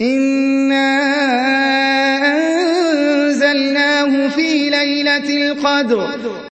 إِنَّا أَنزَلْنَاهُ فِي لَيْلَةِ الْقَدْرِ